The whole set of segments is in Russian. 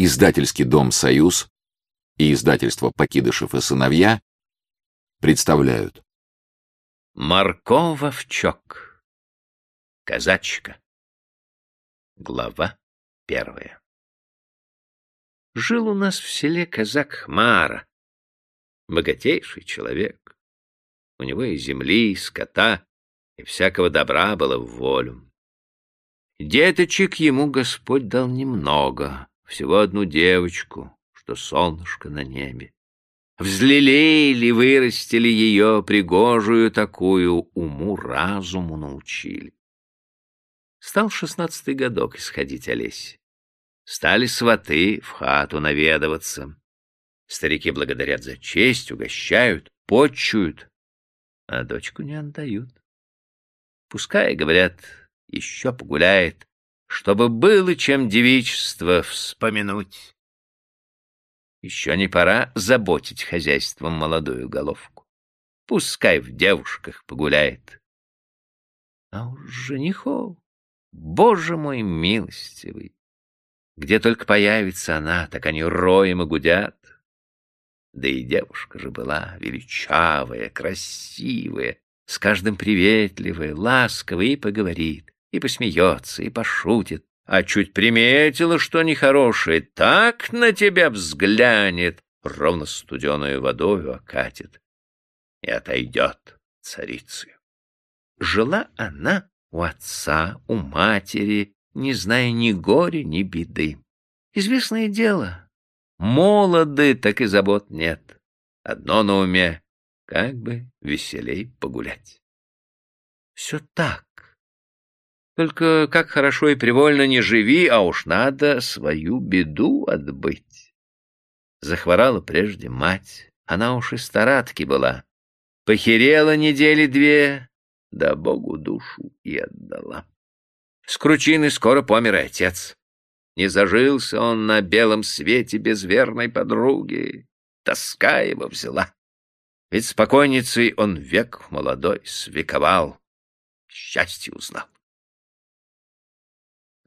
Издательский дом «Союз» и издательство «Покидышев и сыновья» представляют. Маркововчок. Казачка. Глава первая. Жил у нас в селе казак Хмара, богатейший человек. У него и земли, и скота, и всякого добра было в волю. Деточек ему Господь дал немного, всего одну девочку, что солнышко на небе. Взлелеяли, вырастили ее, пригожую такую, уму-разуму научили. Стал шестнадцатый годок исходить Олесь. Стали сваты в хату наведываться. Старики благодарят за честь, угощают, почуют, а дочку не отдают. Пускай, говорят, еще погуляет, чтобы было чем девичество вспомянуть. Еще не пора заботить хозяйством молодую головку. Пускай в девушках погуляет. А уж женихов, боже мой милостивый, где только появится она, так они роем и гудят. Да и девушка же была величавая, красивая, с каждым приветливая, ласковая и поговорит и посмеется, и пошутит, а чуть приметила, что нехорошее, так на тебя взглянет, ровно студеную водою окатит и отойдет царицей. Жила она у отца, у матери, не зная ни горя, ни беды. Известное дело, молоды, так и забот нет. Одно на уме — как бы веселей погулять. Все так, только как хорошо и привольно не живи, а уж надо свою беду отбыть. Захворала прежде мать, она уж и старатки была. Похерела недели две, да Богу душу и отдала. С кручины скоро помер и отец. Не зажился он на белом свете без верной подруги. Тоска его взяла. Ведь спокойницей он век молодой свековал. Счастье узнал.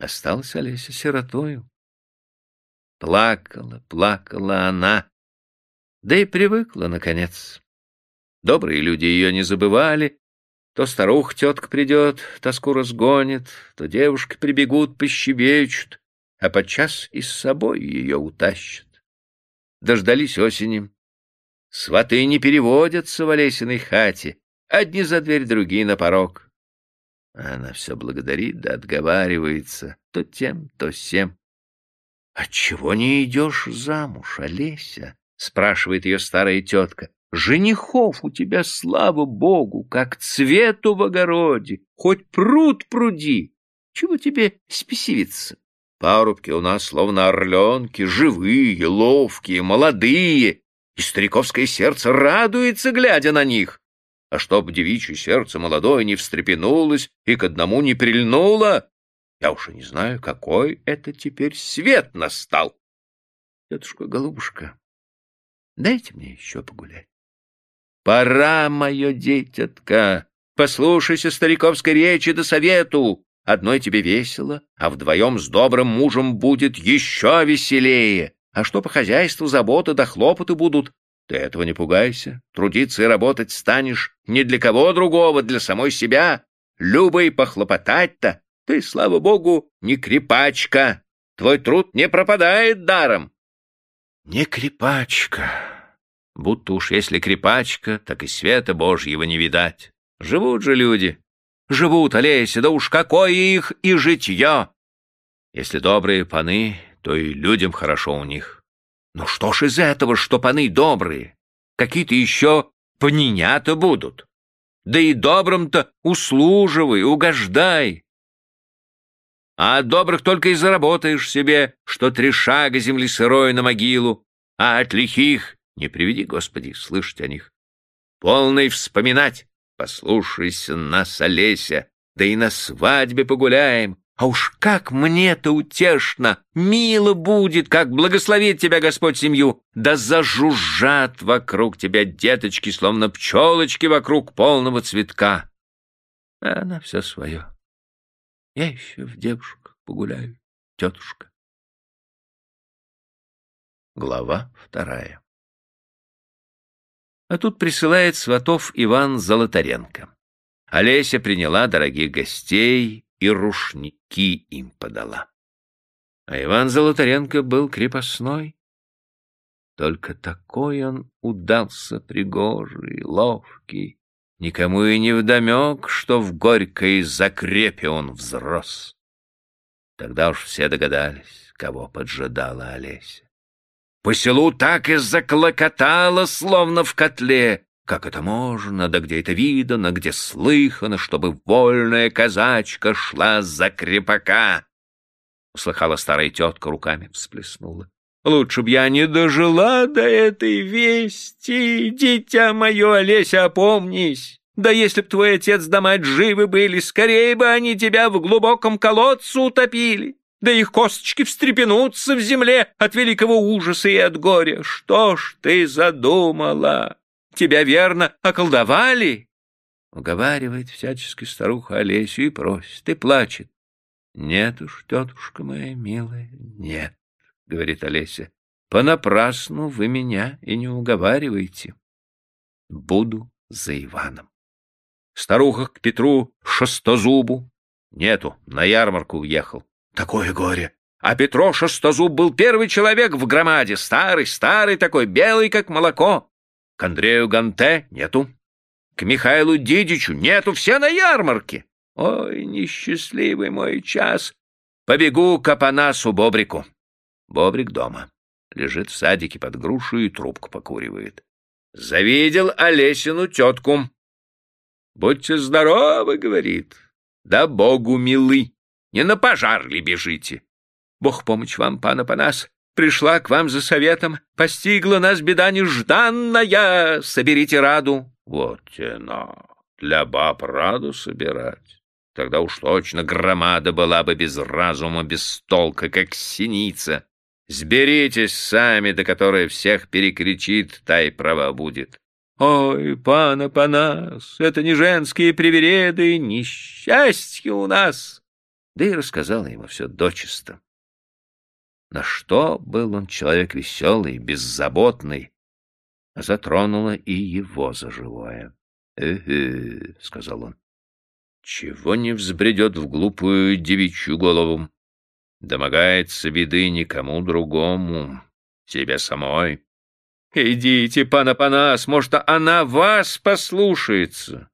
Осталась Олеся сиротою. Плакала, плакала она, да и привыкла, наконец. Добрые люди ее не забывали. То старуха тетка придет, тоску разгонит, то девушки прибегут, пощебечут, а подчас и с собой ее утащат. Дождались осени. Сваты не переводятся в Олесиной хате, одни за дверь, другие на порог. Она все благодарит да отговаривается, то тем, то сем. — Отчего не идешь замуж, Олеся? — спрашивает ее старая тетка. — Женихов у тебя, слава богу, как цвету в огороде, хоть пруд пруди. Чего тебе спесивиться? Парубки у нас словно орленки, живые, ловкие, молодые, и стариковское сердце радуется, глядя на них а чтоб девичье сердце молодое не встрепенулось и к одному не прильнуло, я уж и не знаю, какой это теперь свет настал. Тетушка, голубушка, дайте мне еще погулять. Пора, мое дитятка, послушайся стариковской речи да совету. Одной тебе весело, а вдвоем с добрым мужем будет еще веселее. А что по хозяйству заботы да хлопоты будут, ты этого не пугайся. Трудиться и работать станешь не для кого другого, для самой себя. Любо и похлопотать-то. Ты, слава богу, не крепачка. Твой труд не пропадает даром. Не крепачка. Будто уж если крепачка, так и света Божьего не видать. Живут же люди. Живут, Олеся, да уж какое их и житье. Если добрые паны, то и людям хорошо у них. Ну что ж из этого, что паны добрые? Какие-то еще панинята будут. Да и добрым-то услуживай, угождай. А от добрых только и заработаешь себе, что три шага земли сырой на могилу, а от лихих, не приведи, Господи, слышать о них. Полный вспоминать, послушайся нас, Олеся, да и на свадьбе погуляем, а уж как мне-то утешно, мило будет, как благословит тебя Господь семью, да зажужжат вокруг тебя деточки, словно пчелочки вокруг полного цветка. А она все свое. Я еще в девушках погуляю, тетушка. Глава вторая. А тут присылает сватов Иван Золотаренко. Олеся приняла дорогих гостей и рушники им подала. А Иван Золотаренко был крепостной. Только такой он удался пригожий, ловкий. Никому и не вдомек, что в горькой закрепе он взрос. Тогда уж все догадались, кого поджидала Олеся. По селу так и заклокотало, словно в котле. Как это можно, да где это видано, где слыхано, чтобы вольная казачка шла за крепака? Услыхала старая тетка, руками всплеснула. Лучше б я не дожила до этой вести, дитя мое, Олеся, опомнись. Да если б твой отец да мать живы были, скорее бы они тебя в глубоком колодце утопили да их косточки встрепенутся в земле от великого ужаса и от горя. Что ж ты задумала? Тебя, верно, околдовали?» Уговаривает всячески старуха Олесю и просит, и плачет. «Нет уж, тетушка моя милая, нет», — говорит Олеся, — «понапрасну вы меня и не уговаривайте. Буду за Иваном». Старуха к Петру Шестозубу. Нету, на ярмарку уехал. Такое горе! А Петро Шестозуб был первый человек в громаде, старый, старый такой, белый, как молоко. К Андрею Ганте нету. К Михаилу Дидичу нету, все на ярмарке. Ой, несчастливый мой час. Побегу к Апанасу Бобрику. Бобрик дома. Лежит в садике под грушу и трубку покуривает. Завидел Олесину тетку. «Будьте здоровы», — говорит. «Да Богу милы». Не на пожар ли бежите? Бог помощь вам, пан Апанас. Пришла к вам за советом, постигла нас беда нежданная. Соберите раду. Вот тена. Для баб раду собирать. Тогда уж точно громада была бы без разума, без толка, как синица. Сберитесь сами, до которой всех перекричит, та и права будет. Ой, пан Апанас, это не женские привереды, несчастье у нас да и рассказала ему все дочисто. На что был он человек веселый, беззаботный, а затронула и его за живое. «Э-э», — сказал он, — «чего не взбредет в глупую девичью голову? Домогается беды никому другому, тебе самой. Идите, пан Апанас, может, она вас послушается».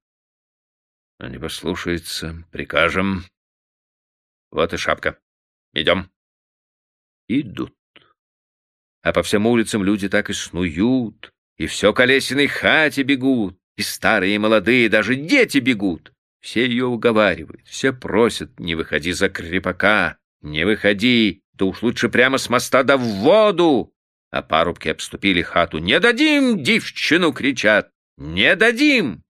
Не послушается, прикажем, вот и шапка. Идем. Идут. А по всем улицам люди так и снуют, и все к Олесиной хате бегут, и старые, и молодые, даже дети бегут. Все ее уговаривают, все просят, не выходи за крепака, не выходи, то уж лучше прямо с моста да в воду. А парубки обступили хату. «Не дадим!» — девчину кричат. «Не дадим!»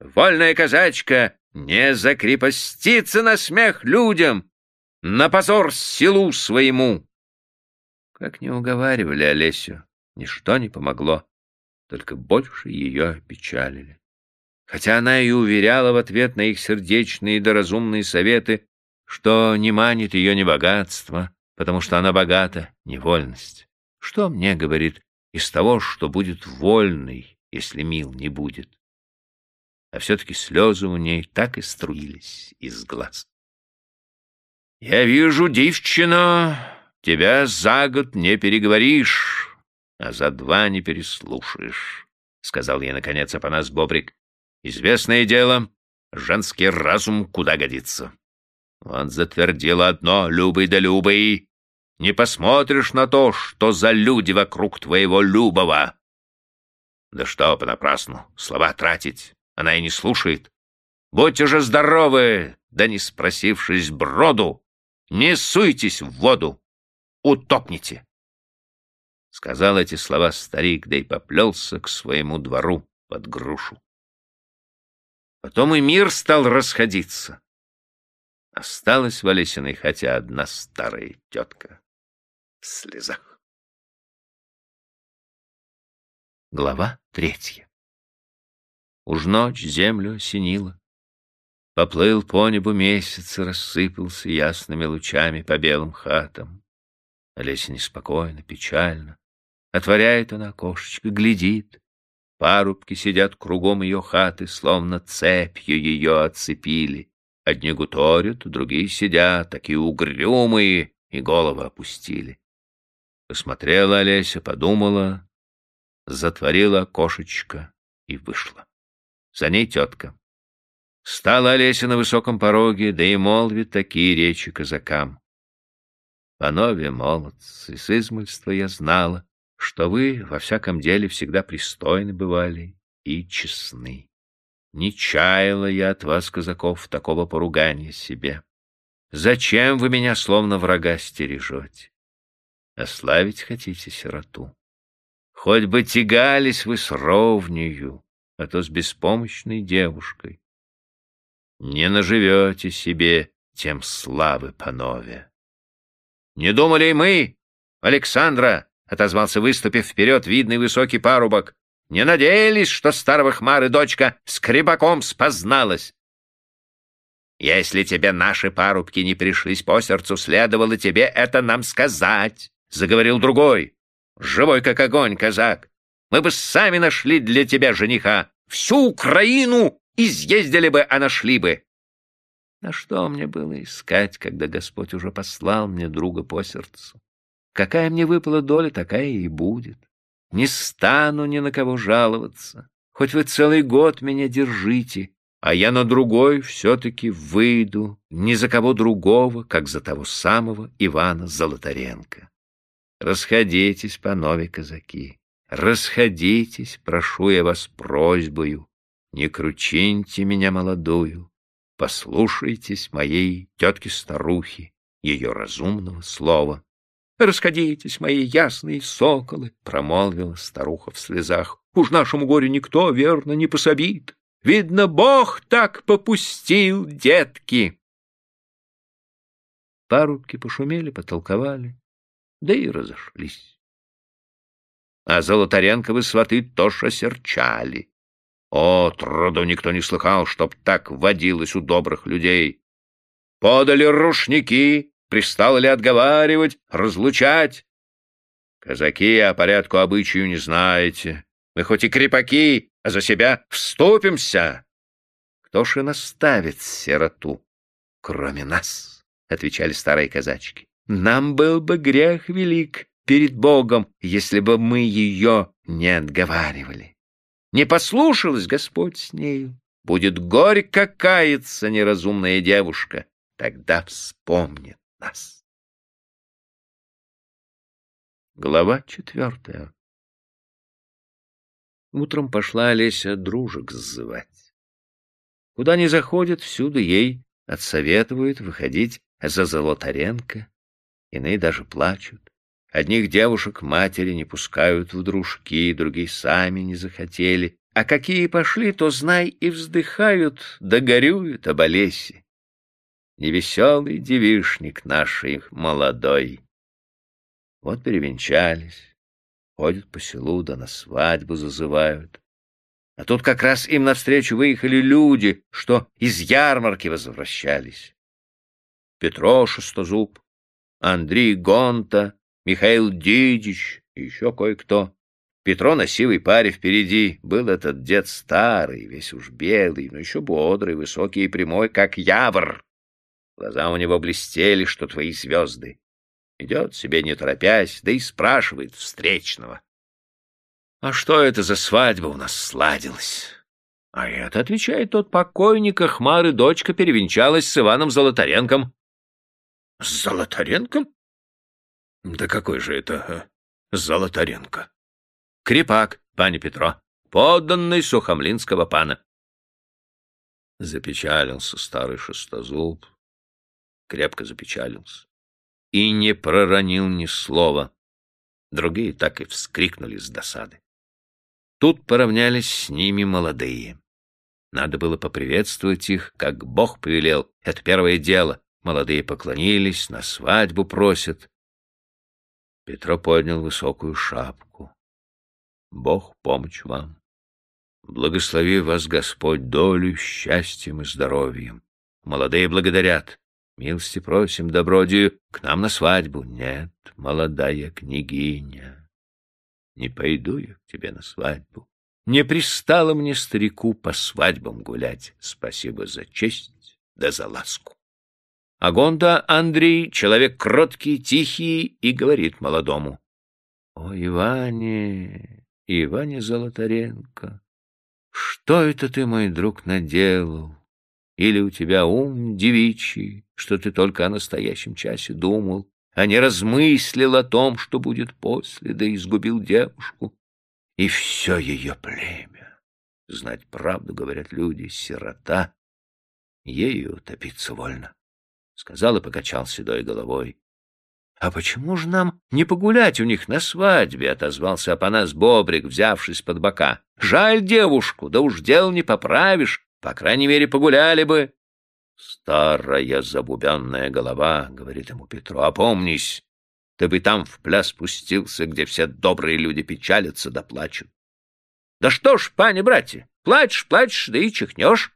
Вольная казачка не закрепоститься на смех людям, на позор селу своему. Как не уговаривали Олесю, ничто не помогло, только больше ее опечалили. Хотя она и уверяла в ответ на их сердечные да разумные советы, что не манит ее ни богатство, потому что она богата, не вольность. Что мне, говорит, из того, что будет вольный, если мил не будет? а все-таки слезы у ней так и струились из глаз. «Я вижу, девчина, тебя за год не переговоришь, а за два не переслушаешь», — сказал ей, наконец, Апанас Бобрик. «Известное дело, женский разум куда годится. Он затвердил одно, любый да любый, не посмотришь на то, что за люди вокруг твоего любого. Да что понапрасну слова тратить. Она и не слушает. Будьте же здоровы, да не спросившись броду, не суйтесь в воду, утопните. Сказал эти слова старик, да и поплелся к своему двору под грушу. Потом и мир стал расходиться. Осталась в Олесиной хотя одна старая тетка в слезах. Глава третья Уж ночь землю осенила. Поплыл по небу месяц, рассыпался ясными лучами по белым хатам. Олеся неспокойно, печально Отворяет она окошечко, глядит. Парубки сидят кругом ее хаты, словно цепью ее отцепили. Одни гуторят, другие сидят, такие угрюмые, и головы опустили. Посмотрела Олеся, подумала, затворила окошечко и вышла. За ней тетка. Стала Олеся на высоком пороге, да и молвит такие речи казакам. Панове молодцы, с измольства я знала, что вы во всяком деле всегда пристойны бывали и честны. Не чаяла я от вас, казаков, такого поругания себе. Зачем вы меня словно врага стережете? Ославить хотите сироту? Хоть бы тягались вы с ровнею, а то с беспомощной девушкой. Не наживете себе тем славы, панове. Не думали и мы, Александра, — отозвался, выступив вперед, видный высокий парубок. Не надеялись, что старого хмары дочка с крепаком спозналась. Если тебе наши парубки не пришлись по сердцу, следовало тебе это нам сказать, — заговорил другой, живой как огонь казак. Мы бы сами нашли для тебя жениха. Всю Украину изъездили бы, а нашли бы. На что мне было искать, когда Господь уже послал мне друга по сердцу? Какая мне выпала доля, такая и будет. Не стану ни на кого жаловаться. Хоть вы целый год меня держите, а я на другой все-таки выйду ни за кого другого, как за того самого Ивана Золотаренко. Расходитесь, панове казаки, расходитесь, прошу я вас просьбою, не кручиньте меня молодую, послушайтесь моей тетки-старухи, ее разумного слова. «Расходитесь, мои ясные соколы!» — промолвила старуха в слезах. «Уж нашему горю никто, верно, не пособит. Видно, Бог так попустил, детки!» Парубки пошумели, потолковали, да и разошлись. А Золотаренковы сваты тоже осерчали. О, троду никто не слыхал, чтоб так водилось у добрых людей. Подали рушники, Пристало ли отговаривать, разлучать? Казаки о порядку обычаю не знаете. Мы хоть и крепаки, а за себя вступимся. Кто ж и наставит сироту, кроме нас? — отвечали старые казачки. Нам был бы грех велик перед Богом, если бы мы ее не отговаривали. Не послушалась Господь с нею. Будет горько каяться неразумная девушка. Тогда вспомнит нас. Глава четвертая Утром пошла Олеся дружек сзывать. Куда ни заходит, всюду ей отсоветуют выходить за Золотаренко. Иные даже плачут. Одних девушек матери не пускают в дружки, другие сами не захотели. А какие пошли, то, знай, и вздыхают, да горюют об Олесе невеселый девишник нашей молодой. Вот перевенчались, ходят по селу, да на свадьбу зазывают. А тут как раз им навстречу выехали люди, что из ярмарки возвращались. Петро Шестозуб, Андрей Гонта, Михаил Дидич и еще кое-кто. Петро на сивой паре впереди. Был этот дед старый, весь уж белый, но еще бодрый, высокий и прямой, как явр. Глаза у него блестели, что твои звезды. Идет себе не торопясь, да и спрашивает встречного. А что это за свадьба у нас сладилась? А это, отвечает тот покойника, Хмары дочка перевенчалась с Иваном Золотаренком. С Золотаренком? Да какой же это э, Золотаренко? Крепак, пане Петро, подданный Сухомлинского пана. Запечалился старый шестозуб, крепко запечалился и не проронил ни слова. Другие так и вскрикнули с досады. Тут поравнялись с ними молодые. Надо было поприветствовать их, как Бог повелел. Это первое дело. Молодые поклонились, на свадьбу просят. Петро поднял высокую шапку. Бог помощь вам. Благослови вас Господь долю, счастьем и здоровьем. Молодые благодарят. Милости просим, добродию, к нам на свадьбу. Нет, молодая княгиня. Не пойду я к тебе на свадьбу. Не пристало мне старику по свадьбам гулять. Спасибо за честь да за ласку. Агонда Андрей, человек кроткий, тихий, и говорит молодому. — О, Иване, Иване Золотаренко, что это ты, мой друг, наделал? Или у тебя ум девичий, что ты только о настоящем часе думал, а не размыслил о том, что будет после, да изгубил девушку и все ее племя? Знать правду, говорят люди, сирота, ею утопиться вольно сказал и покачал седой головой. — А почему же нам не погулять у них на свадьбе? — отозвался Апанас Бобрик, взявшись под бока. — Жаль девушку, да уж дел не поправишь. По крайней мере, погуляли бы. — Старая забубенная голова, — говорит ему Петру, — опомнись. Ты бы там в пляс спустился, где все добрые люди печалятся да плачут. — Да что ж, пани, братья, плачешь, плачешь, да и чихнешь.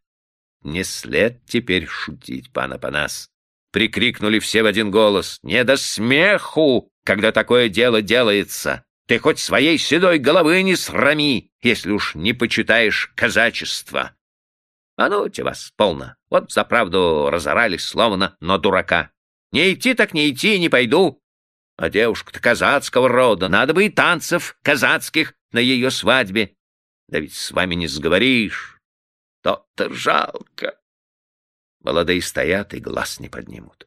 Не след теперь шутить, пан Апанас. — прикрикнули все в один голос. «Не до смеху, когда такое дело делается! Ты хоть своей седой головы не срами, если уж не почитаешь казачество!» «А ну, те вас, полно! Вот за правду разорались, словно на дурака! Не идти так не идти, не пойду! А девушка-то казацкого рода, надо бы и танцев казацких на ее свадьбе! Да ведь с вами не сговоришь! То-то жалко!» Молодые стоят и глаз не поднимут.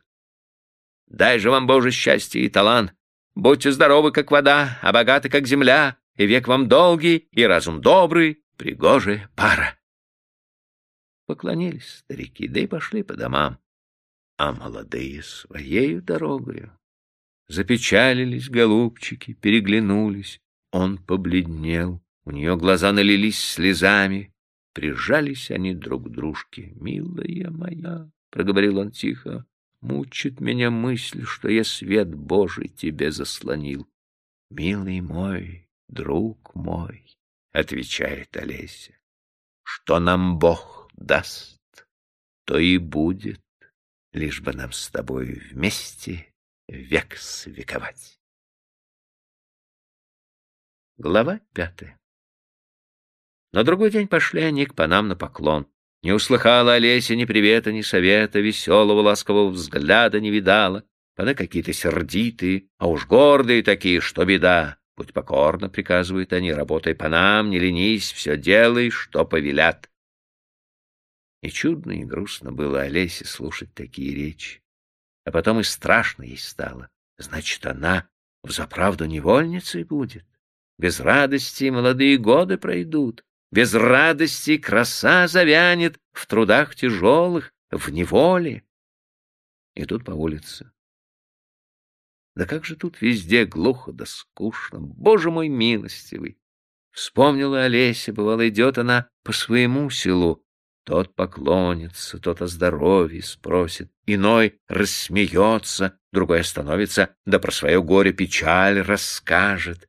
Дай же вам, Боже, счастье и талант. Будьте здоровы, как вода, а богаты, как земля, и век вам долгий, и разум добрый, пригожая пара. Поклонились старики, да и пошли по домам, а молодые своею дорогою. Запечалились голубчики, переглянулись. Он побледнел, у нее глаза налились слезами, Прижались они друг к дружке. «Милая моя», — проговорил он тихо, — «мучит меня мысль, что я свет Божий тебе заслонил». «Милый мой, друг мой», — отвечает Олеся, — «что нам Бог даст, то и будет, лишь бы нам с тобой вместе век свековать». Глава пятая на другой день пошли они к панам на поклон. Не услыхала Олеся ни привета, ни совета, веселого ласкового взгляда не видала. Паны какие-то сердитые, а уж гордые такие, что беда. Будь покорно, приказывают они, работай по нам, не ленись, все делай, что повелят. И чудно, и грустно было Олесе слушать такие речи. А потом и страшно ей стало. Значит, она взаправду невольницей будет. Без радости молодые годы пройдут. Без радости краса завянет в трудах тяжелых, в неволе. И тут по улице. Да как же тут везде глухо да скучно, боже мой милостивый! Вспомнила Олеся, бывало, идет она по своему селу. Тот поклонится, тот о здоровье спросит, иной рассмеется, другой остановится, да про свое горе печаль расскажет.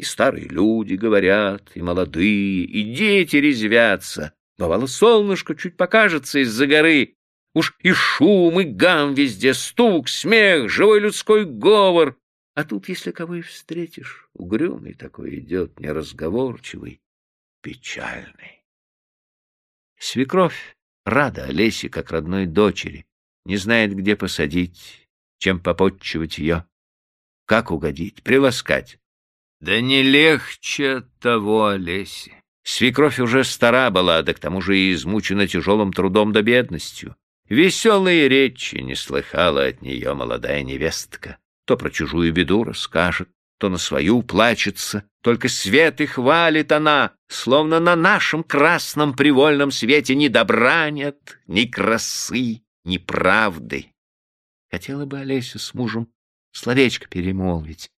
И старые люди говорят, и молодые, и дети резвятся. Бывало, солнышко чуть покажется из-за горы. Уж и шум, и гам везде, стук, смех, живой людской говор. А тут, если кого и встретишь, угрюмый такой идет, неразговорчивый, печальный. Свекровь рада Олесе, как родной дочери, не знает, где посадить, чем попотчевать ее, как угодить, приласкать. Да не легче того Олеси. Свекровь уже стара была, да к тому же и измучена тяжелым трудом да бедностью. Веселые речи не слыхала от нее молодая невестка. То про чужую беду расскажет, то на свою плачется. Только свет и хвалит она, словно на нашем красном привольном свете ни добра нет, ни красы, ни правды. Хотела бы Олеся с мужем словечко перемолвить,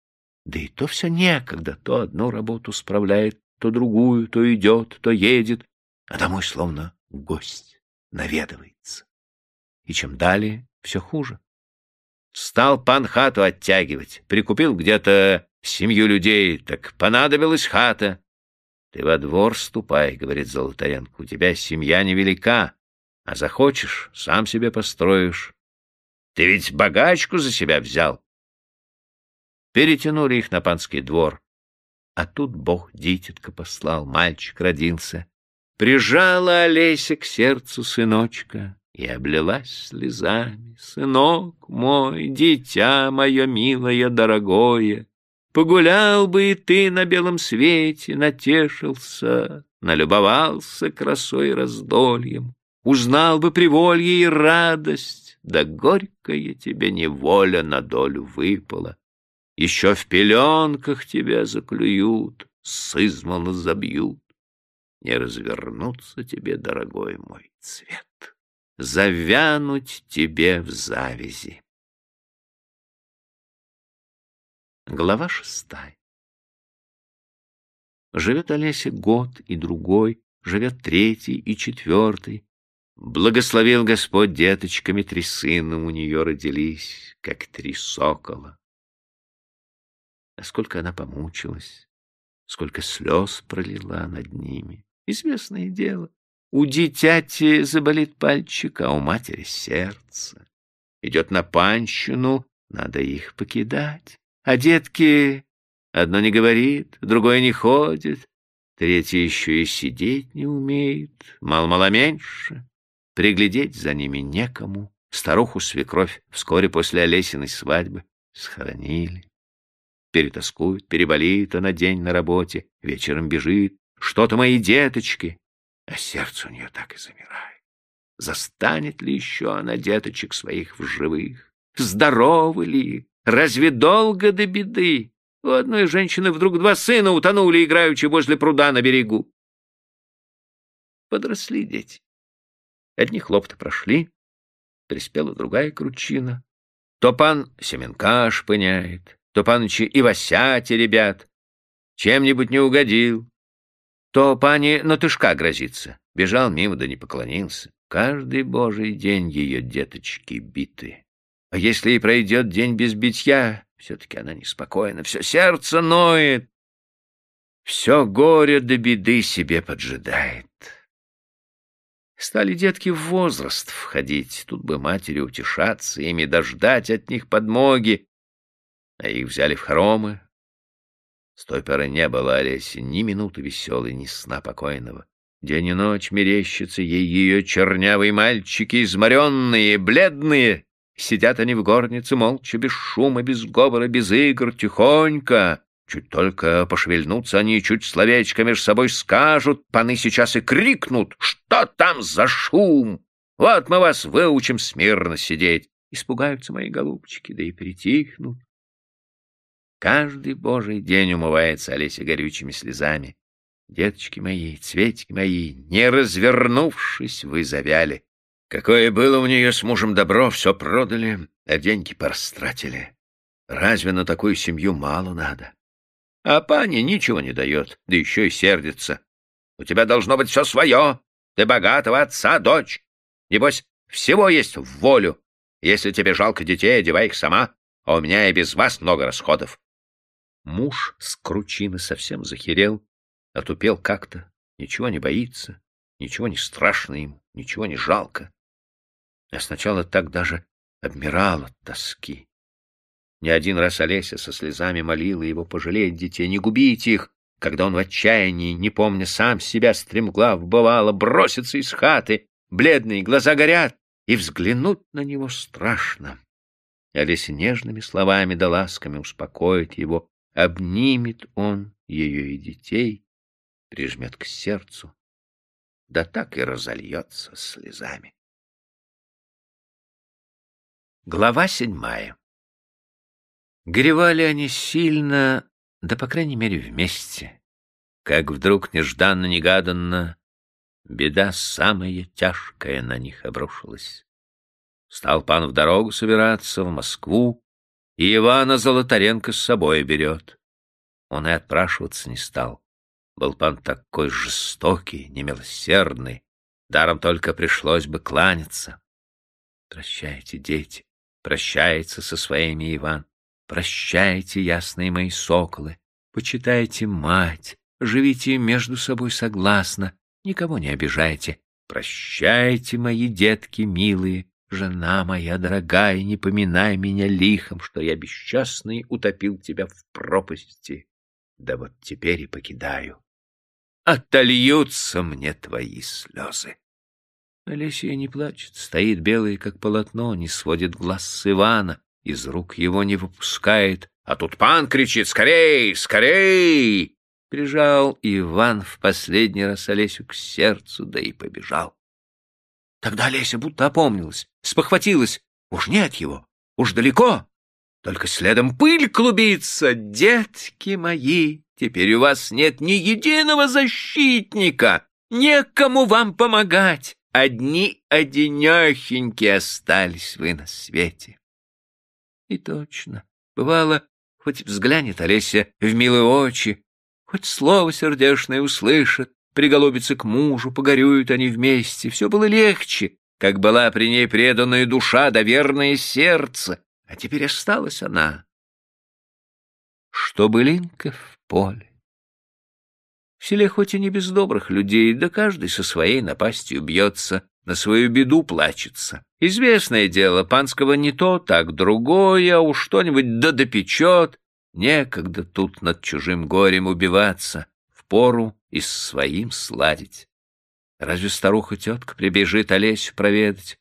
да и то все некогда, то одну работу справляет, то другую, то идет, то едет, а домой словно гость наведывается. И чем далее, все хуже. Стал пан хату оттягивать, прикупил где-то семью людей, так понадобилась хата. — Ты во двор ступай, — говорит Золотаренко, — у тебя семья невелика, а захочешь, сам себе построишь. Ты ведь богачку за себя взял перетянули их на панский двор. А тут Бог дитятка послал, мальчик родился. Прижала Олеся к сердцу сыночка и облилась слезами. Сынок мой, дитя мое милое, дорогое, Погулял бы и ты на белом свете, натешился, налюбовался красой раздольем, узнал бы приволье и радость, да горькая тебе неволя на долю выпала. Еще в пеленках тебя заклюют, сызмало забьют. Не развернуться тебе, дорогой мой цвет, завянуть тебе в завязи. Глава шестая. Живет Олеся год и другой, живет третий и четвертый. Благословил Господь деточками, три сына у нее родились, как три сокола. А сколько она помучилась, сколько слез пролила над ними. Известное дело. У дитяти заболит пальчик, а у матери сердце. Идет на панщину, надо их покидать. А детки одно не говорит, другое не ходит, третье еще и сидеть не умеет, мало-мало меньше. Приглядеть за ними некому. Старуху-свекровь вскоре после Олесиной свадьбы схоронили. Перетаскует, переболеет она день на работе, вечером бежит. Что-то мои деточки. А сердце у нее так и замирает. Застанет ли еще она деточек своих в живых? Здоровы ли? Разве долго до беды? У одной женщины вдруг два сына утонули, играючи возле пруда на берегу. Подросли дети. Одни хлопты прошли, приспела другая кручина. То пан семенка шпыняет, то панычи и Васяти ребят. Чем-нибудь не угодил. То пани Натышка грозится. Бежал мимо, да не поклонился. Каждый божий день ее деточки биты. А если и пройдет день без битья, все-таки она неспокойна, все сердце ноет, все горе до беды себе поджидает. Стали детки в возраст входить, тут бы матери утешаться, ими дождать от них подмоги, а их взяли в хоромы. С той поры не было Олеси ни минуты веселой, ни сна покойного. День и ночь мерещатся ей ее чернявые мальчики, изморенные, бледные, Сидят они в горнице молча, без шума, без говора, без игр, тихонько. Чуть только пошевельнутся они, чуть словечко между собой скажут, паны сейчас и крикнут «Что там за шум? Вот мы вас выучим смирно сидеть!» Испугаются мои голубчики, да и перетихнут. Каждый божий день умывается Олеся горючими слезами. Деточки мои, цветики мои, не развернувшись, вы завяли. Какое было у нее с мужем добро, все продали, а деньги порастратили. Разве на такую семью мало надо? А пани ничего не дает, да еще и сердится. У тебя должно быть все свое. Ты богатого отца, дочь. Небось, всего есть в волю. Если тебе жалко детей, одевай их сама, а у меня и без вас много расходов. Муж с кручины совсем захерел, отупел как-то, ничего не боится, ничего не страшно им, ничего не жалко. Я сначала так даже обмирал от тоски. Не один раз Олеся со слезами молила его пожалеть детей, не губить их, когда он в отчаянии, не помня сам себя, стремглав, бывало, бросится из хаты, бледные глаза горят, и взглянуть на него страшно. Олеся нежными словами да ласками успокоит его, обнимет он ее и детей, прижмет к сердцу, да так и разольется слезами. Глава седьмая. Горевали они сильно, да, по крайней мере, вместе. Как вдруг нежданно-негаданно беда самая тяжкая на них обрушилась. Стал пан в дорогу собираться, в Москву, и Ивана Золотаренко с собой берет. Он и отпрашиваться не стал. Был пан такой жестокий, немилосердный, даром только пришлось бы кланяться. Прощайте, дети, Прощается со своими Иван. Прощайте, ясные мои соколы. Почитайте мать. Живите между собой согласно. Никого не обижайте. Прощайте, мои детки милые. Жена моя дорогая, не поминай меня лихом, что я бесчастный утопил тебя в пропасти. Да вот теперь и покидаю. Отольются мне твои слезы. Олесия не плачет, стоит белый, как полотно, не сводит глаз с Ивана, из рук его не выпускает. А тут пан кричит «Скорей! Скорей!» Прижал Иван в последний раз Олесю к сердцу, да и побежал. Тогда Олеся будто опомнилась, спохватилась. Уж нет его, уж далеко. Только следом пыль клубится, детки мои. Теперь у вас нет ни единого защитника, некому вам помогать. Одни одинехеньки остались вы на свете. И точно, бывало, хоть взглянет Олеся в милые очи, хоть слово сердечное услышит, приголубится к мужу, погорюют они вместе, все было легче, как была при ней преданная душа, доверное сердце, а теперь осталась она, что былинка в поле. В селе хоть и не без добрых людей, да каждый со своей напастью бьется, на свою беду плачется. Известное дело, панского не то, так другое, а уж что-нибудь да допечет. Некогда тут над чужим горем убиваться, впору и с своим сладить. Разве старуха-тетка прибежит Олесю проведать?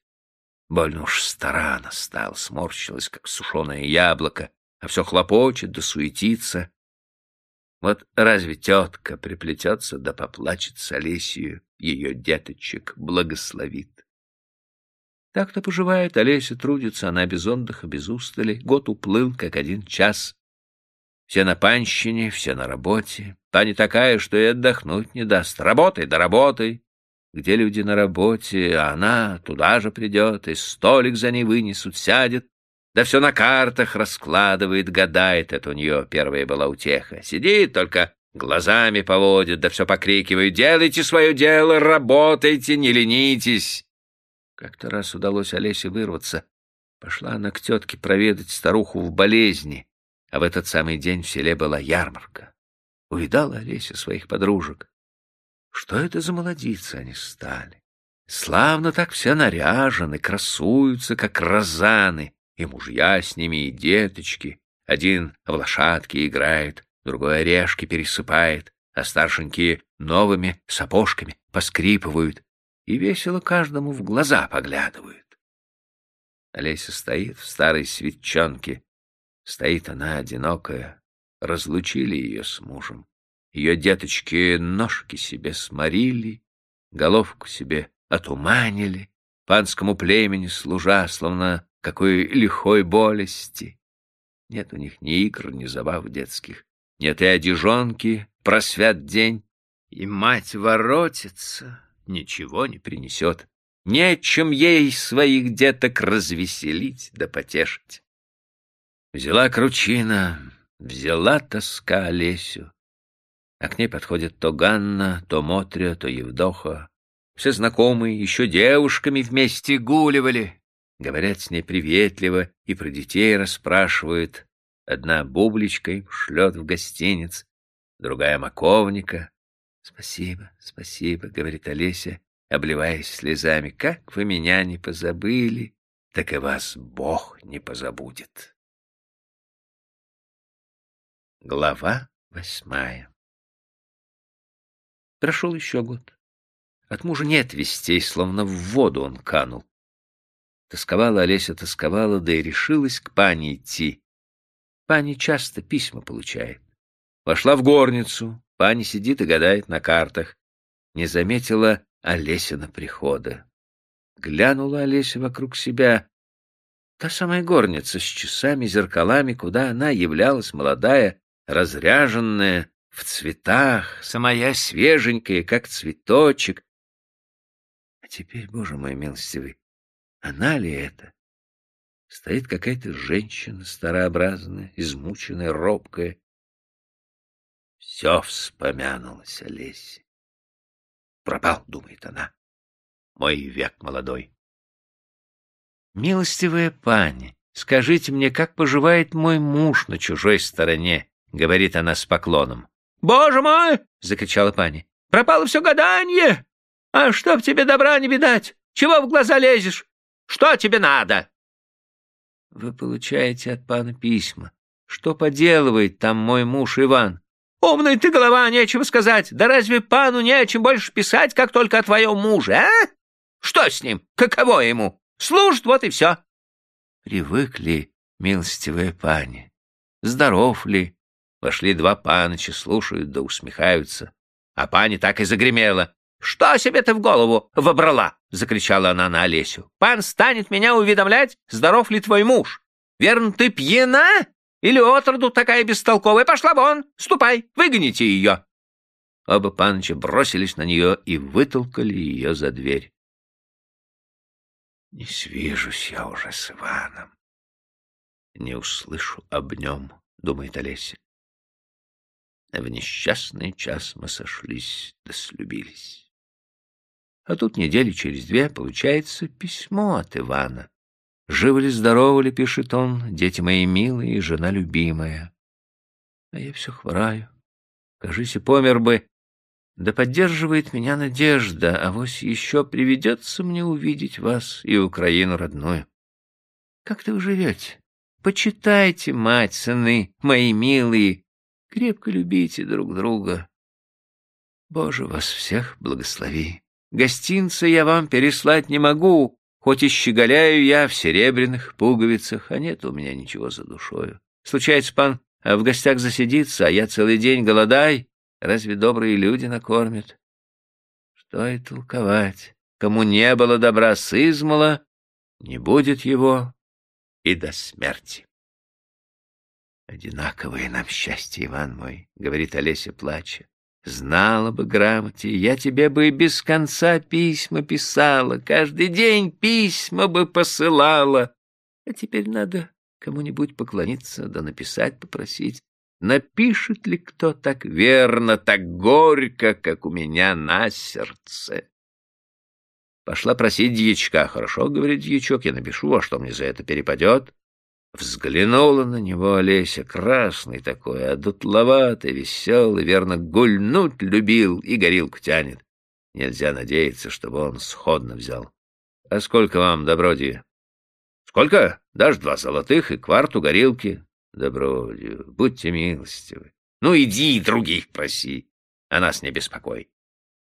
Больно уж стара она стала, сморщилась, как сушеное яблоко, а все хлопочет да суетится. Вот разве тетка приплетется да поплачет с Олесью, ее деточек благословит? Так-то поживает, Олеся трудится, она без отдыха, без устали. Год уплыл, как один час. Все на панщине, все на работе. Пани такая, что и отдохнуть не даст. Работай да работай. Где люди на работе, а она туда же придет, и столик за ней вынесут, сядет, да все на картах раскладывает, гадает. Это у нее первая была утеха. Сидит только глазами поводит, да все покрикивает. Делайте свое дело, работайте, не ленитесь. Как-то раз удалось Олесе вырваться. Пошла она к тетке проведать старуху в болезни, а в этот самый день в селе была ярмарка. Увидала Олеся своих подружек. Что это за молодицы они стали? Славно так все наряжены, красуются, как розаны, и мужья с ними, и деточки. Один в лошадке играет, другой орешки пересыпает, а старшенькие новыми сапожками поскрипывают и весело каждому в глаза поглядывают. Олеся стоит в старой светчонке. Стоит она одинокая. Разлучили ее с мужем. Ее деточки ножки себе сморили, головку себе отуманили, панскому племени служа, словно какой лихой болести. Нет у них ни игр, ни забав детских, нет и одежонки, просвят день, и мать воротится, ничего не принесет. Нечем ей своих деток развеселить да потешить. Взяла кручина, взяла тоска Олесю, а к ней подходят то Ганна, то Мотря, то Евдоха. Все знакомые, еще девушками вместе гуливали, Говорят с ней приветливо и про детей расспрашивают. Одна бубличкой шлет в гостиниц, другая маковника. — Спасибо, спасибо, — говорит Олеся, обливаясь слезами. — Как вы меня не позабыли, так и вас Бог не позабудет. Глава восьмая Прошел еще год. От мужа нет вестей, словно в воду он канул. Тосковала Олеся, тосковала, да и решилась к пане идти. Пани часто письма получает. Вошла в горницу, пани сидит и гадает на картах. Не заметила Олесина прихода. Глянула Олеся вокруг себя. Та самая горница с часами, зеркалами, куда она являлась молодая, разряженная, в цветах, самая свеженькая, как цветочек. А теперь, боже мой милостивый, она ли это? Стоит какая-то женщина старообразная, измученная, робкая. Все вспомянулось Олесе. Пропал, думает она, мой век молодой. Милостивая пани, скажите мне, как поживает мой муж на чужой стороне? — говорит она с поклоном. — Боже мой! — закричала пани. — Пропало все гадание! А чтоб тебе добра не видать! Чего в глаза лезешь? Что тебе надо? Вы получаете от пана письма. Что поделывает там мой муж Иван? Умная ты голова, нечего сказать. Да разве пану не о чем больше писать, как только о твоем муже, а? Что с ним? Каково ему? Служит, вот и все. Привыкли, милостивые пани. Здоров ли? Вошли два паныча, слушают да усмехаются. А пани так и загремела. «Что себе ты в голову вобрала?» — закричала она на Олесю. «Пан станет меня уведомлять, здоров ли твой муж? Верно, ты пьяна? Или отроду такая бестолковая? Пошла вон, ступай, выгоните ее!» Оба паныча бросились на нее и вытолкали ее за дверь. «Не свижусь я уже с Иваном, не услышу об нем», — думает Олеся. В несчастный час мы сошлись да слюбились. А тут недели через две получается письмо от Ивана. «Живы ли, здоровы ли, — пишет он, — дети мои милые и жена любимая. А я все хвораю. Кажись, и помер бы. Да поддерживает меня надежда, а вось еще приведется мне увидеть вас и Украину родную. Как-то вы живете? Почитайте, мать, сыны, мои милые, крепко любите друг друга. Боже, вас всех благослови. Гостинца я вам переслать не могу, хоть и щеголяю я в серебряных пуговицах, а нет у меня ничего за душою. Случается, пан а в гостях засидится, а я целый день голодай, разве добрые люди накормят? Что и толковать? Кому не было добра с измала, не будет его и до смерти. Одинаковое нам счастье, Иван мой, — говорит Олеся, плача. Знала бы грамоте, я тебе бы и без конца письма писала, каждый день письма бы посылала. А теперь надо кому-нибудь поклониться да написать, попросить. Напишет ли кто так верно, так горько, как у меня на сердце? Пошла просить дьячка. Хорошо, говорит дьячок, я напишу, а что мне за это перепадет? Взглянула на него Олеся, красный такой, а дутловатый, веселый, верно, гульнуть любил и горилку тянет. Нельзя надеяться, чтобы он сходно взял. — А сколько вам, добродие? — Сколько? Дашь два золотых и кварту горилки. — Добродию, будьте милостивы. Ну, иди других проси, а нас не беспокой.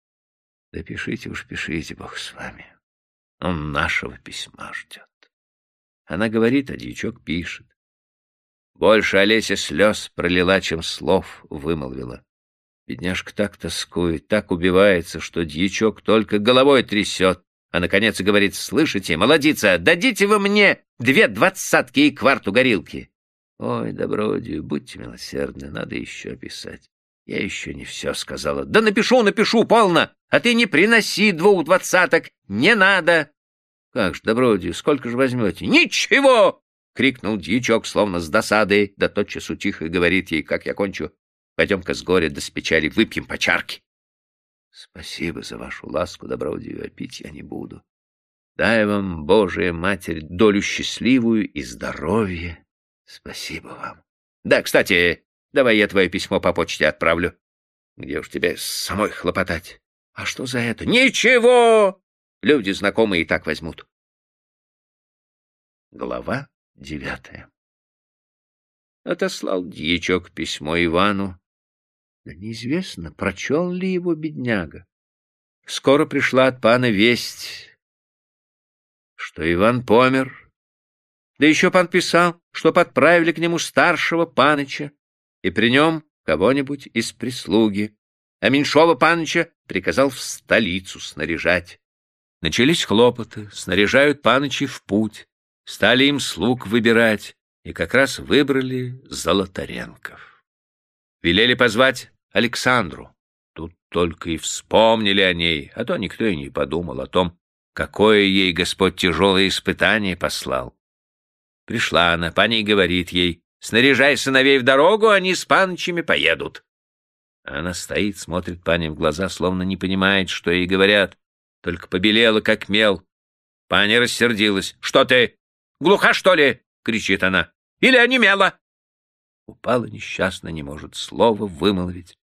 — Да пишите уж, пишите, Бог с вами. Он нашего письма ждет. Она говорит, а дьячок пишет. Больше Олеся слез пролила, чем слов вымолвила. Бедняжка так тоскует, так убивается, что дьячок только головой трясет, а, наконец, говорит, «Слышите, молодица, дадите вы мне две двадцатки и кварту горилки!» «Ой, добродию, будьте милосердны, надо еще писать. Я еще не все сказала. Да напишу, напишу, полно, а ты не приноси двух двадцаток, не надо!» — Как ж, добродию, сколько же возьмете? — Ничего! — крикнул дьячок, словно с досадой, да тотчас утих и говорит ей, как я кончу. Пойдем-ка с горя да с печали выпьем по чарке. — Спасибо за вашу ласку, добродию, а пить я не буду. Дай вам, Божия Матерь, долю счастливую и здоровье. Спасибо вам. Да, кстати, давай я твое письмо по почте отправлю. Где уж тебе самой хлопотать? А что за это? Ничего! Люди знакомые и так возьмут. Глава девятая Отослал дьячок письмо Ивану. Да неизвестно, прочел ли его бедняга. Скоро пришла от пана весть, что Иван помер. Да еще пан писал, что подправили к нему старшего паныча, и при нем кого-нибудь из прислуги, а меньшого паныча приказал в столицу снаряжать. Начались хлопоты, снаряжают панычи в путь, стали им слуг выбирать, и как раз выбрали Золотаренков. Велели позвать Александру. Тут только и вспомнили о ней, а то никто и не подумал о том, какое ей Господь тяжелое испытание послал. Пришла она, пани говорит ей, «Снаряжай сыновей в дорогу, они с панычами поедут». Она стоит, смотрит пани в глаза, словно не понимает, что ей говорят только побелела, как мел. Паня рассердилась. — Что ты? Глуха, что ли? — кричит она. — Или онемела? Упала несчастно, не может слова вымолвить.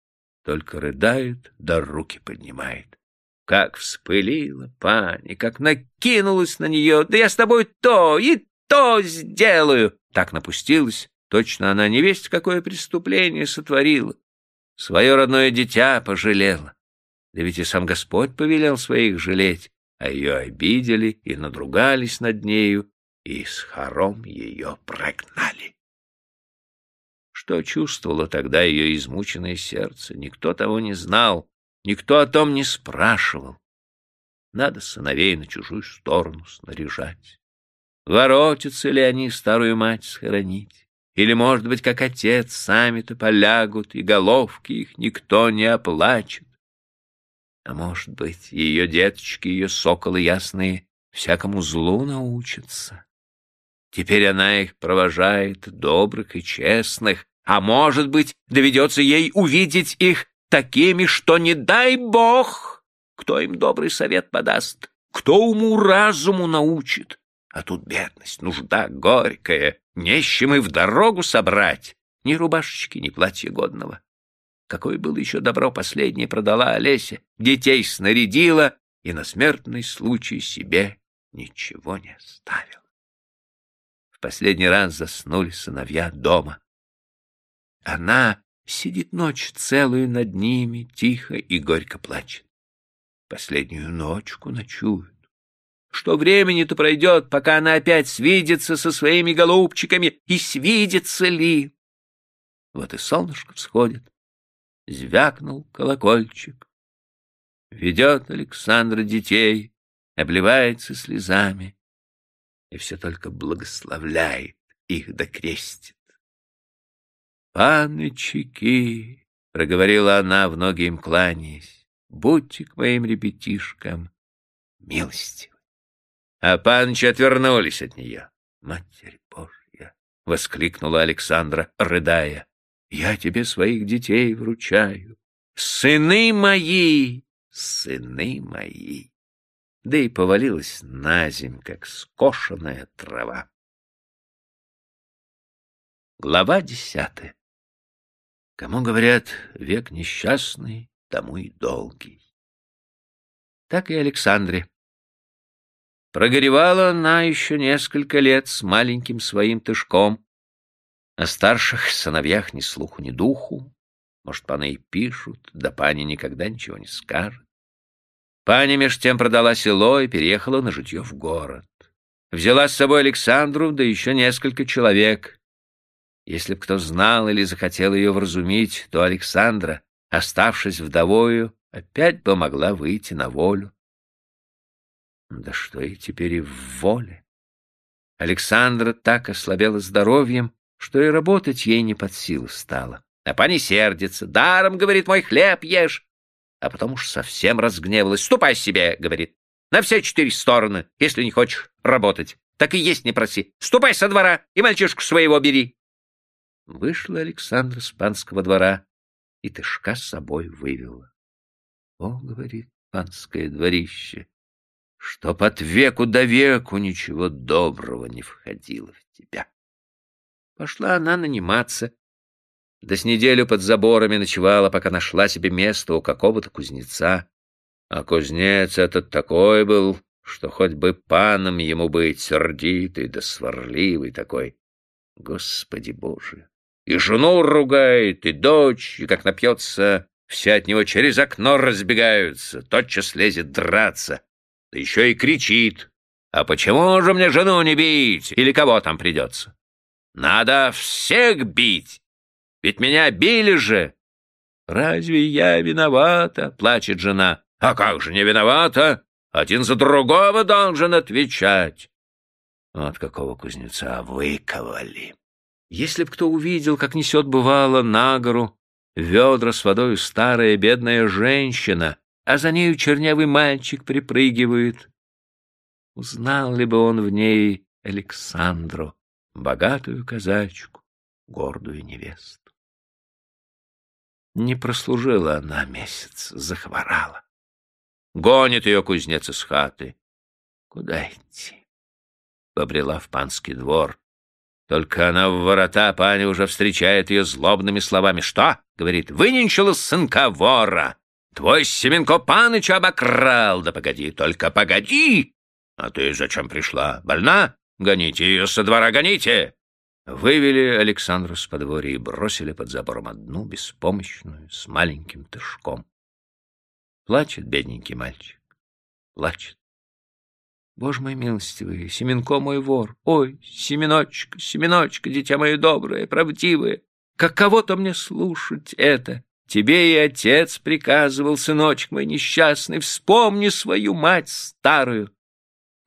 Только рыдает, да руки поднимает. Как вспылила паня, как накинулась на нее. Да я с тобой то и то сделаю. Так напустилась. Точно она не весть, какое преступление сотворила. Свое родное дитя пожалела. Да ведь и сам Господь повелел своих жалеть, а ее обидели и надругались над нею, и с хором ее прогнали. Что чувствовало тогда ее измученное сердце, никто того не знал, никто о том не спрашивал. Надо сыновей на чужую сторону снаряжать. Воротятся ли они старую мать схоронить? Или, может быть, как отец, сами-то полягут, и головки их никто не оплачет? А может быть, ее деточки, ее соколы ясные всякому злу научатся? Теперь она их провожает, добрых и честных, а может быть, доведется ей увидеть их такими, что не дай бог, кто им добрый совет подаст, кто уму-разуму научит. А тут бедность, нужда горькая, нищим и в дорогу собрать. Ни рубашечки, ни платья годного. Какое было еще добро последнее продала Олеся, детей снарядила и на смертный случай себе ничего не оставила. В последний раз заснули сыновья дома. Она сидит ночь целую над ними, тихо и горько плачет. Последнюю ночку ночуют что времени-то пройдет, пока она опять свидится со своими голубчиками, и свидится ли. Вот и солнышко всходит, звякнул колокольчик. Ведет Александра детей, обливается слезами, и все только благословляет их да крестит. «Панычики!» — проговорила она, в ноги им кланяясь, — «будьте к моим ребятишкам милостивы». А панчи отвернулись от нее. «Матерь Божья!» — воскликнула Александра, рыдая. «Я тебе своих детей вручаю. Сыны мои! Сыны мои!» Да и повалилась на земь, как скошенная трава. Глава десятая. Кому говорят, век несчастный, тому и долгий. Так и Александре. Прогоревала она еще несколько лет с маленьким своим тышком. О старших сыновьях ни слуху, ни духу. Может, паны и пишут, да пани никогда ничего не скажет. Паня меж тем продала село и переехала на житье в город. Взяла с собой Александру, да еще несколько человек. Если б кто знал или захотел ее вразумить, то Александра, оставшись вдовою, опять бы могла выйти на волю. Да что и теперь и в воле. Александра так ослабела здоровьем, что и работать ей не под силу стало. А пани сердится. «Даром, — говорит, — мой хлеб ешь!» А потом уж совсем разгневалась. «Ступай себе, — говорит, — на все четыре стороны, если не хочешь работать. Так и есть не проси. Ступай со двора и мальчишку своего бери!» Вышла Александра с панского двора и тышка с собой вывела. «О, — говорит, — панское дворище, чтоб от веку до веку ничего доброго не входило в тебя. Пошла она наниматься. Да с неделю под заборами ночевала, пока нашла себе место у какого-то кузнеца. А кузнец этот такой был, что хоть бы паном ему быть, сердитый да сварливый такой. Господи Боже! И жену ругает, и дочь, и как напьется, все от него через окно разбегаются, тотчас лезет драться да еще и кричит. А почему же мне жену не бить? Или кого там придется? Надо всех бить, ведь меня били же. Разве я виновата? Плачет жена. А как же не виновата? Один за другого должен отвечать. Вот какого кузнеца выковали. Если б кто увидел, как несет, бывало, на гору ведра с водой старая бедная женщина, а за нею чернявый мальчик припрыгивает. Узнал ли бы он в ней Александру, богатую казачку, гордую невесту? Не прослужила она месяц, захворала. Гонит ее кузнец из хаты. Куда идти? Побрела в панский двор. Только она в ворота, паня уже встречает ее злобными словами. «Что?» — говорит. «Выненчила сынка вора!» Твой Семенко Паныч обокрал. Да погоди, только погоди. А ты зачем пришла? Больна? Гоните ее со двора, гоните. Вывели Александру с подворья и бросили под забором одну, беспомощную, с маленьким тышком. Плачет бедненький мальчик, плачет. Боже мой милостивый, Семенко мой вор, ой, Семеночка, Семеночка, дитя мое доброе, правдивое, каково-то мне слушать это. Тебе и отец приказывал, сыночек мой несчастный, вспомни свою мать старую.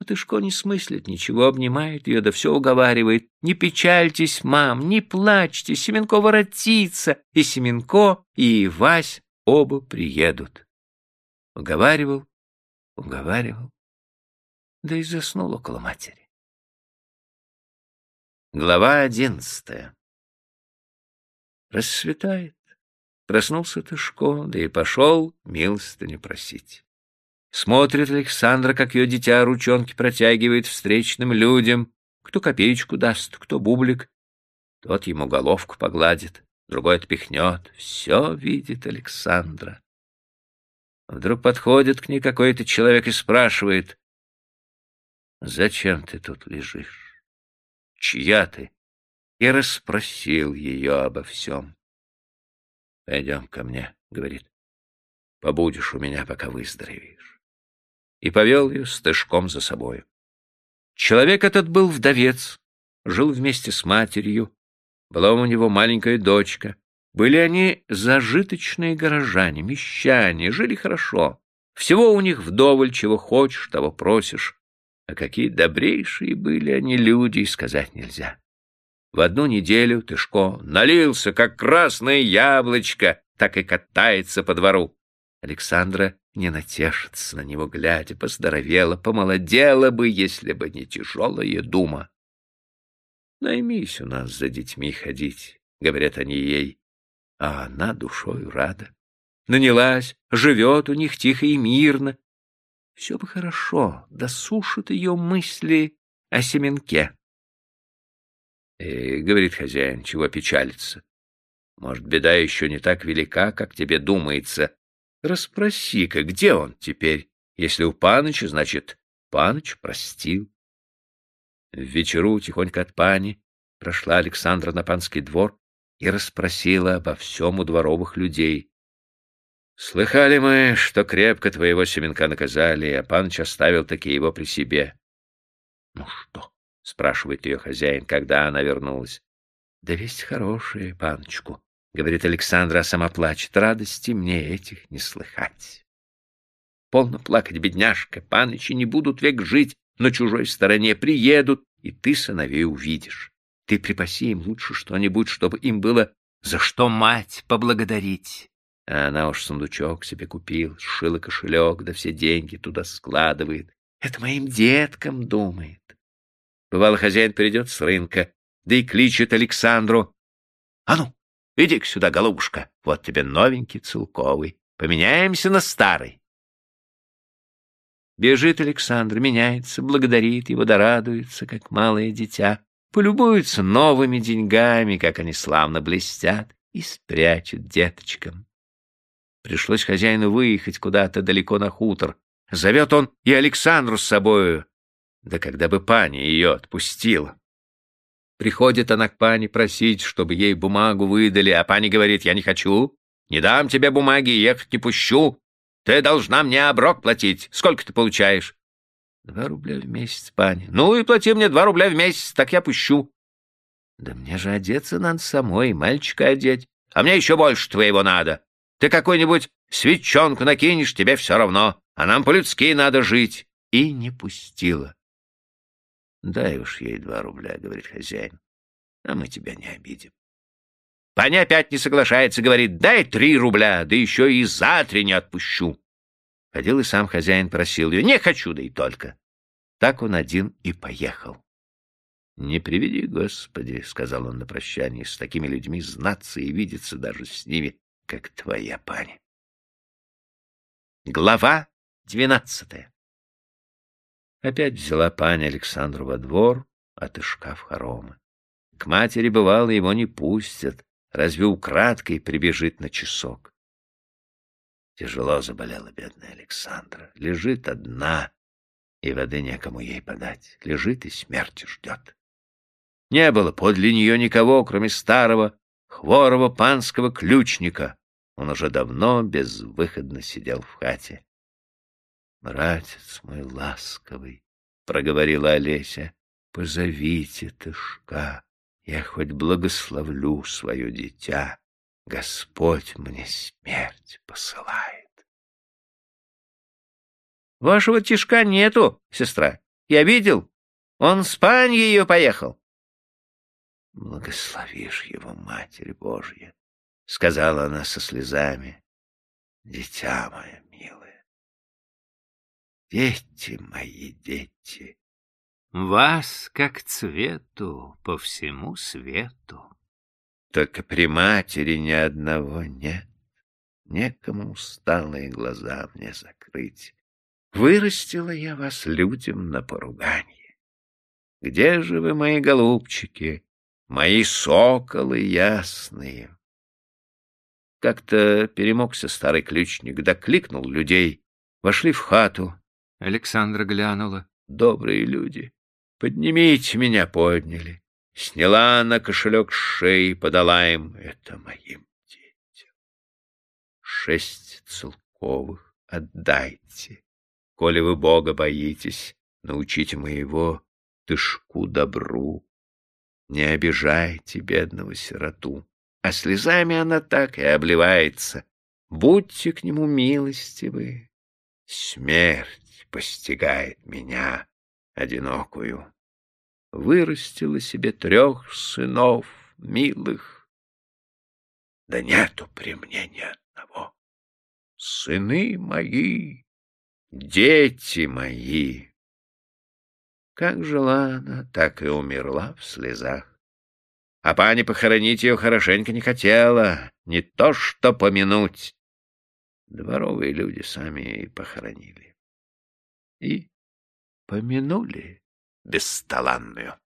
А Тышко не смыслит ничего, обнимает ее, да все уговаривает. Не печальтесь, мам, не плачьте, Семенко воротится. И Семенко, и Вась оба приедут. Уговаривал, уговаривал, да и заснул около матери. Глава одиннадцатая Рассветает. Проснулся Тышко, да и пошел милостыню просить. Смотрит Александра, как ее дитя ручонки протягивает встречным людям. Кто копеечку даст, кто бублик. Тот ему головку погладит, другой отпихнет. Все видит Александра. Вдруг подходит к ней какой-то человек и спрашивает, «Зачем ты тут лежишь? Чья ты?» И расспросил ее обо всем. «Пойдем ко мне», — говорит, «побудешь у меня, пока выздоровеешь» и повел ее стыжком за собою. Человек этот был вдовец, жил вместе с матерью, была у него маленькая дочка. Были они зажиточные горожане, мещане, жили хорошо. Всего у них вдоволь, чего хочешь, того просишь. А какие добрейшие были они люди, сказать нельзя. В одну неделю Тышко налился, как красное яблочко, так и катается по двору. Александра не натешится на него, глядя, поздоровела, помолодела бы, если бы не тяжелая дума. Наймись у нас за детьми ходить, — говорят они ей, а она душою рада. Нанялась, живет у них тихо и мирно. Все бы хорошо, досушит ее мысли о семенке. И, — говорит хозяин, — чего печалиться? Может, беда еще не так велика, как тебе думается, Расспроси-ка, где он теперь? Если у паныча, значит, паныч простил. В вечеру тихонько от пани прошла Александра на панский двор и расспросила обо всем у дворовых людей. Слыхали мы, что крепко твоего семенка наказали, а паныч оставил таки его при себе. — Ну что? — спрашивает ее хозяин, когда она вернулась. — Да весть хорошая, паночку. — говорит Александра, а сама плачет. Радости мне этих не слыхать. Полно плакать, бедняжка, панычи не будут век жить на чужой стороне, приедут, и ты сыновей увидишь. Ты припаси им лучше что-нибудь, чтобы им было за что мать поблагодарить. А она уж сундучок себе купил, сшила кошелек, да все деньги туда складывает. Это моим деткам думает. Бывало, хозяин придет с рынка, да и кличет Александру. — А ну, Иди-ка сюда, голубушка, вот тебе новенький целковый. Поменяемся на старый. Бежит Александр, меняется, благодарит его, дорадуется, как малое дитя, полюбуется новыми деньгами, как они славно блестят, и спрячет деточкам. Пришлось хозяину выехать куда-то далеко на хутор. Зовет он и Александру с собою. Да когда бы пани ее отпустила. Приходит она к пане просить, чтобы ей бумагу выдали, а пани говорит, я не хочу, не дам тебе бумаги, ехать не пущу. Ты должна мне оброк платить. Сколько ты получаешь? Два рубля в месяц, пани. Ну и плати мне два рубля в месяц, так я пущу. Да мне же одеться надо самой, мальчика одеть. А мне еще больше твоего надо. Ты какую-нибудь свечонку накинешь, тебе все равно. А нам по-людски надо жить. И не пустила. Дай уж ей два рубля, — говорит хозяин, — а мы тебя не обидим. Паня опять не соглашается, говорит, дай три рубля, да еще и за три не отпущу. Ходил и сам хозяин просил ее, не хочу, да и только. Так он один и поехал. «Не приведи, Господи», — сказал он на прощании, — «с такими людьми знаться и видеться даже с ними, как твоя паня». Глава двенадцатая Опять взяла паня Александру во двор, а Тышка в хоромы. К матери, бывало, его не пустят, разве украдкой прибежит на часок. Тяжело заболела бедная Александра. Лежит одна, и воды некому ей подать. Лежит и смерти ждет. Не было подле нее никого, кроме старого, хворого панского ключника. Он уже давно безвыходно сидел в хате. — Братец мой ласковый, — проговорила Олеся, — позовите Тышка, я хоть благословлю свое дитя. Господь мне смерть посылает. — Вашего тишка нету, сестра. Я видел. Он с пань ее поехал. — Благословишь его, Матерь Божья, — сказала она со слезами. — Дитя мое милое, дети мои, дети. Вас, как цвету, по всему свету. Только при матери ни одного нет. Некому усталые глаза мне закрыть. Вырастила я вас людям на поруганье. Где же вы, мои голубчики, мои соколы ясные? Как-то перемогся старый ключник, да кликнул людей. Вошли в хату. Александра глянула. Добрые люди, поднимите меня, подняли. Сняла на кошелек с шеи, подала им. Это моим детям. Шесть целковых отдайте. Коли вы Бога боитесь, научите моего тышку добру. Не обижайте бедного сироту. А слезами она так и обливается. Будьте к нему милостивы. Смерть постигает меня, одинокую. Вырастила себе трех сынов милых. Да нету при мне ни одного. Сыны мои дети мои. Как жила она, так и умерла в слезах. А пани похоронить ее хорошенько не хотела, не то что помянуть. Дворовые люди сами и похоронили. И помянули бесталанную.